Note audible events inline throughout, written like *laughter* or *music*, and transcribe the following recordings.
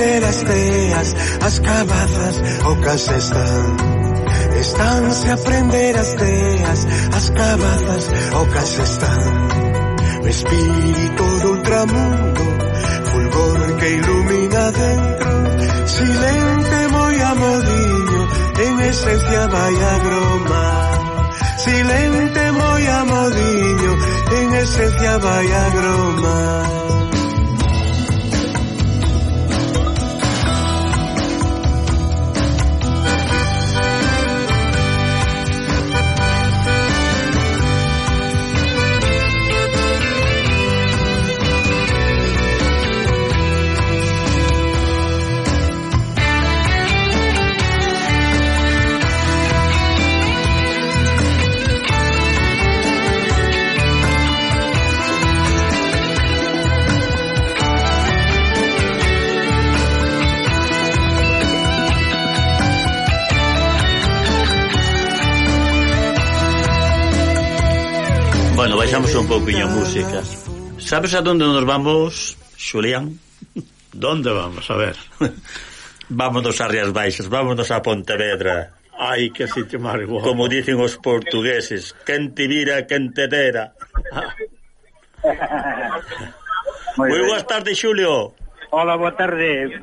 las teas, as cabazas o cas están. Estánse a prender as teas, as cabazas o cas están. O espírito do ultramundo, fulgor que ilumina dentro, silente moi amodiño, en esencia vai a groma. Silente moi amodiño, en esencia vai a groma. pouquinho a música. Sabes a donde nos vamos, Xulián? *laughs* Donde vamos? A ver. vámonos a Rías Baixas, vámonos a Pontevedra. Ai, que sitio máis guapo. Como dicen os portugueses, quen te vira, quen te dera. *laughs* Moi boas tardes, Xulio. Hola, boa tarde.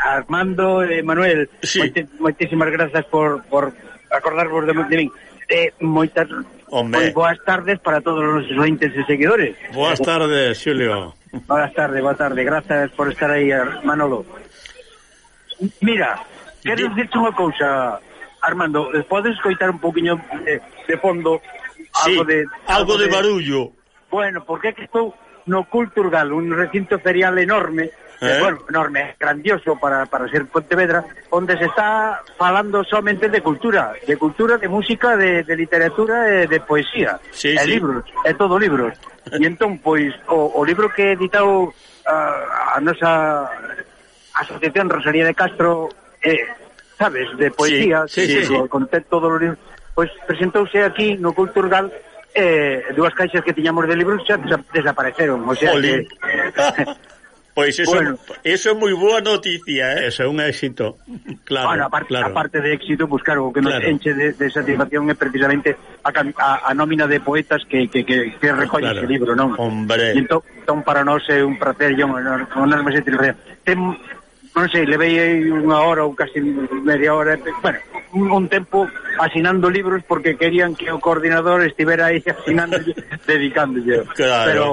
Armando e Manuel, sí. moitísimas grazas por, por acordarvos de, de min. Eh, moitas Hombre. Pues boas tardes para todos os ointes e seguidores. Boas tardes, Xulio. Boas tardes, boa tardes. Gracias por estar aí, Manolo. Mira, quero dicirte unha cousa, Armando. Podes coitar un poquinho de, de fondo algo sí, de... algo, algo de, de barullo. Bueno, porque é que estou no Culturgal, un recinto ferial enorme, eh? bueno, enorme, grandioso para, para ser Pontevedra, onde se está falando somente de cultura, de cultura, de música, de, de literatura e de poesía, sí, e sí. libros, é todo libros. E entón, pois, o, o libro que editado uh, a nosa Asociación Rosalía de Castro, eh, sabes, de poesía, sí, sí, sí, sí, sí. con todos os libros, pois presentouse aquí no Culturgal eh, dúas caixas que tiñamos de libros xa desapareceron, o sea Olín. que *laughs* Pois eso, bueno, eso é moi boa noticia, eh? Eso é un éxito. Claro, bueno, aparte, claro. aparte de éxito, pues claro, o que nos claro. enche de, de satisfacción é precisamente a, a, a nómina de poetas que, que, que, que recolle claro. ese libro, non? Hombre. Entón, entón para nós é un placer e un enorme satisfacción. Tem, non sei, levei unha hora ou casi media hora, bueno, un tempo asinando libros porque querían que o coordinador estivera aí *laughs* asinando, dedicándolle. Claro. Pero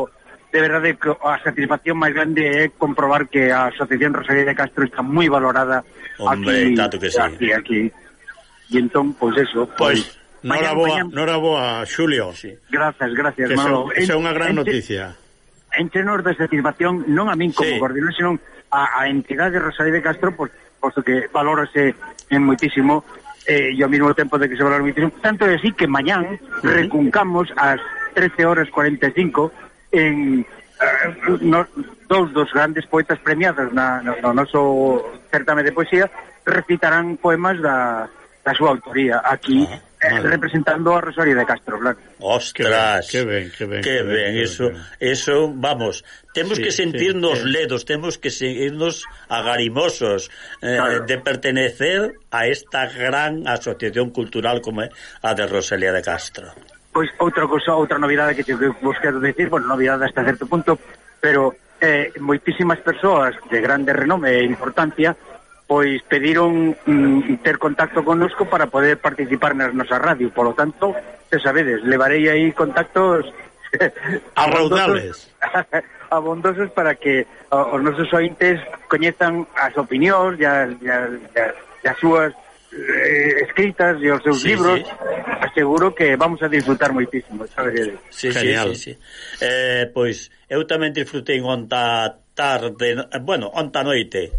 de verdade que a satisfacción máis grande é comprobar que a Asociación Rosalía de Castro está moi valorada Hombre, aquí, tanto que sí. aquí, aquí. E entón, pois pues eso, pois... pois pues, Nora boa, nora boa, Xulio. Sí. Gracias, gracias, que Manolo. Esa é unha gran entre, noticia. Entre nos de satisfacción, non a min como sí. coordinador, senón a, a entidade Rosalía de Castro, pois, posto que valórase en moitísimo eh, e ao mesmo tempo de que se valora moitísimo. Tanto é así que mañán uh -huh. recuncamos ás 13 horas 45 en eh, no, dous dos grandes poetas premiados na, no, no noso certame de poesía recitarán poemas da, da súa autoría aquí ah, eh, vale. representando a Rosario de Castro Blanco. Ostras, que ben, que ben, que ben, que ben, que ben eso, ben. eso, vamos, temos sí, que sentirnos sí, ledos, temos que seguirnos agarimosos eh, claro. de pertenecer a esta gran asociación cultural como é a de Rosalía de Castro pois outra cosa, outra novidade que che vos quero dicir, bueno, novidade hasta certo punto, pero eh, moitísimas persoas de grande renome e importancia pois pediron mm, ter contacto connosco para poder participar nas nosa radio, polo tanto, te sabedes, levarei aí contactos *laughs* arraudales *laughs* abondosos para que os nosos ointes coñezan as opinións e as, as, as, as súas eh, escritas e os seus sí, libros. sí aseguro que vamos a disfrutar moitísimo, sabes? Sí, Genial. Sí, sí, sí. Eh, pois eu tamén disfrutei onta tarde, eh, bueno, onta noite.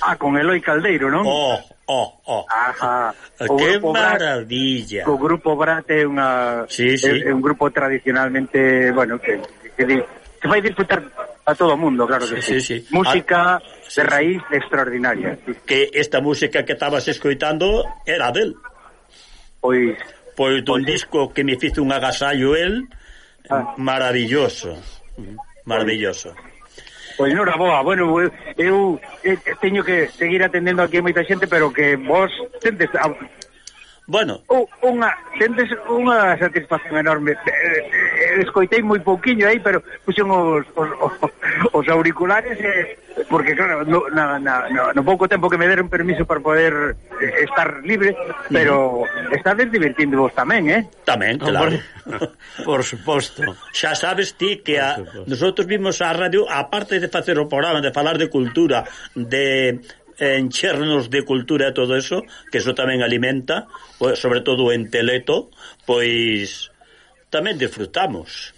Ah, con Eloi Caldeiro, non? Oh, oh, oh. Ajá. Ah, o que maravilla. Brat, o grupo Brat é unha sí, sí. É, é un grupo tradicionalmente, bueno, que que, que, que vai disfrutar a todo o mundo, claro que sí. sí. sí, sí. Música a... de raíz sí. extraordinaria. Que esta música que estabas escoitando era del. Pois Pois dun disco que me fizo un agasallo el, ah. maravilloso. Maravilloso. Pois non boa, bueno, eu, eu, eu teño que seguir atendendo aquí a moita xente, pero que vos tendes, Bueno. Unha, sentes unha satisfacción enorme. Eh, eh, escoitei moi pouquiño aí, pero puxen os, os, os auriculares eh, porque claro, no, na, na, no pouco tempo que me deron permiso para poder eh, estar libre, pero estades divertindo vos tamén, eh? Tamén, claro. Por, *laughs* por suposto. Xa sabes ti que a, nosotros vimos a radio, aparte de facer o programa, de falar de cultura, de enchernos de cultura e todo eso, que eso tamén alimenta, sobre todo o enteleto, pois tamén disfrutamos.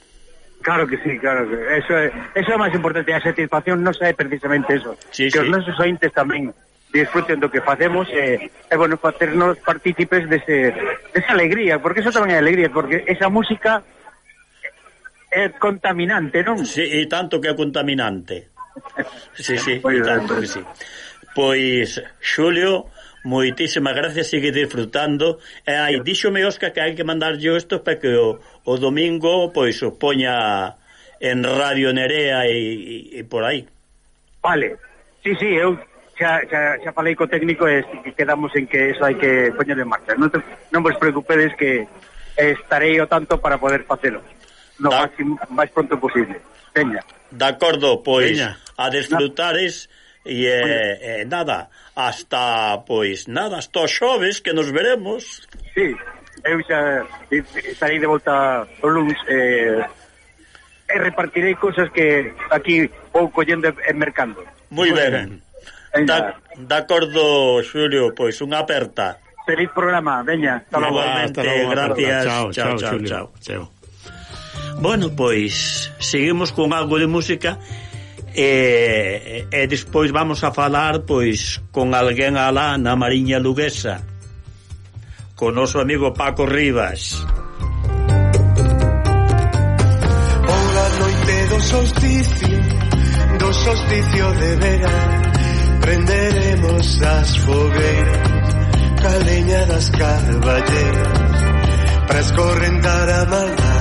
Claro que sí, claro que eso é, eso é o máis importante, a satisfacción non é precisamente eso. Sí, que sí. os nosos ointes tamén disfruten do que facemos e, e bueno, facernos partícipes dese, desa alegría, porque eso tamén é alegría, porque esa música é contaminante, non? Sí, e tanto que é contaminante. Sí, sí, pois tanto que sí. Pois, Xulio, moitísimas gracias, sigue disfrutando. E aí, díxome, Óscar, que hai que mandarlle isto para que o, o domingo pois o poña en Radio Nerea e, e, e por aí. Vale, sí, sí, eu xa, xa, xa falei co técnico e quedamos en que eso hai que poñer en marcha. Non, te, non vos preocupedes que estarei o tanto para poder facelo no da... máximo máis pronto posible. Veña. De acordo, pois Veña. a disfrutares No E eh, eh, nada, hasta, pois, nada, hasta os xoves que nos veremos. Sí, eu xa estarei de volta o lunes eh, e repartirei cousas que aquí vou collendo e mercando. Moi ben. ben. Da, acordo, Xulio, pois, unha aperta. Feliz programa, veña. Hasta logo. Gracias. Chao, chao, chao. chao, chao. Bueno, pois, seguimos con algo de música e, e despois vamos a falar pois con alguén alá na Mariña Luguesa con noso amigo Paco Rivas. Pola noite do solsticio do solsticio de verán prenderemos as fogueiras caleña das carballeras para escorrentar a maldade.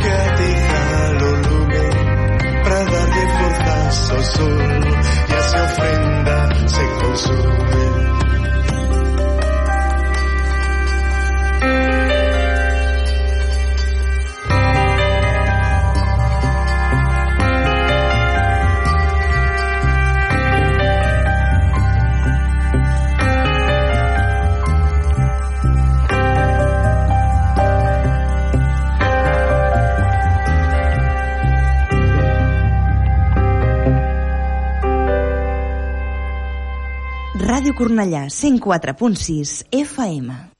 que atiza lo lume para darle fuerzas al sol y esa ofrenda se consume. Cornellà, 104.6 FM.